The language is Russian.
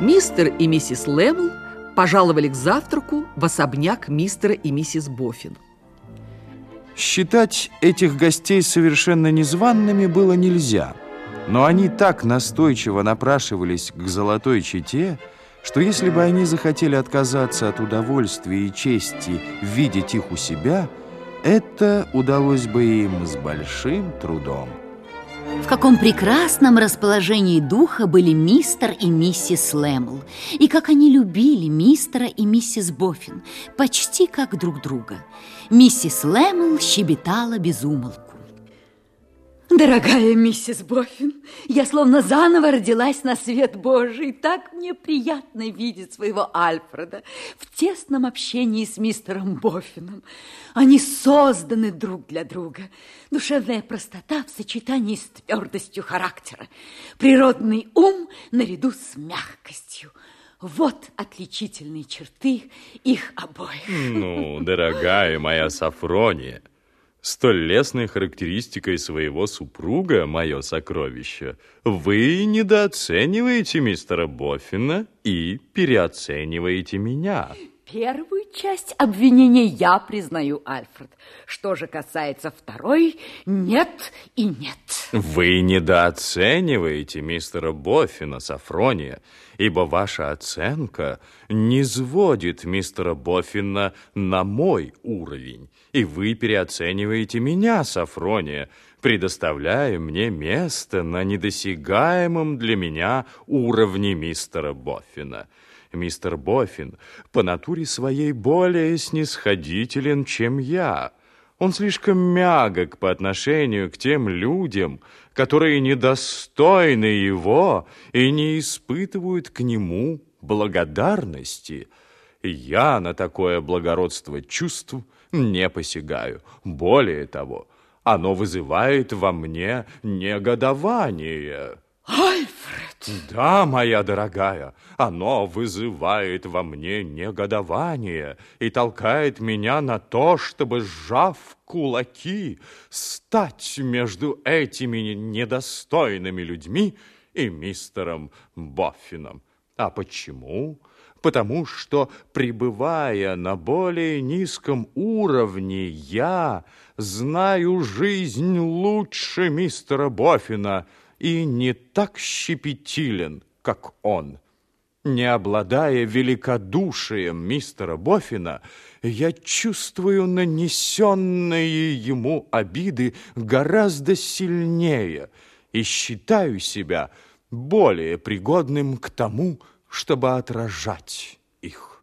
Мистер и миссис Лэмл пожаловали к завтраку в особняк мистера и миссис Боффин. Считать этих гостей совершенно незваными было нельзя, но они так настойчиво напрашивались к золотой чете, что если бы они захотели отказаться от удовольствия и чести видеть их у себя, это удалось бы им с большим трудом. В каком прекрасном расположении духа были мистер и миссис Лэмл, и как они любили мистера и миссис Боффин, почти как друг друга. Миссис Лэмл щебетала без умолку. Дорогая миссис Боффин, я словно заново родилась на свет Божий. Так мне приятно видеть своего Альфреда в тесном общении с мистером Боффином. Они созданы друг для друга. Душевная простота в сочетании с твердостью характера. Природный ум наряду с мягкостью. Вот отличительные черты их обоих. Ну, дорогая моя Сафрония, столь лестной характеристикой своего супруга, мое сокровище, вы недооцениваете мистера Боффина и переоцениваете меня. Первую часть обвинения я признаю, Альфред. Что же касается второй, нет и нет. Вы недооцениваете мистера Боффина, Сафрония, ибо ваша оценка не сводит мистера Боффина на мой уровень, и вы переоцениваете меня, Сафрония, предоставляя мне место на недосягаемом для меня уровне мистера Боффина. Мистер Боффин по натуре своей более снисходителен, чем я. Он слишком мягок по отношению к тем людям, которые недостойны его и не испытывают к нему благодарности. Я на такое благородство чувств не посягаю. Более того, оно вызывает во мне негодование». Альфред! Да, моя дорогая, оно вызывает во мне негодование и толкает меня на то, чтобы, сжав кулаки, стать между этими недостойными людьми и мистером Боффином. А почему? Потому что, пребывая на более низком уровне, я знаю жизнь лучше мистера Боффина – и не так щепетилен, как он. Не обладая великодушием мистера Боффина, я чувствую нанесенные ему обиды гораздо сильнее и считаю себя более пригодным к тому, чтобы отражать их.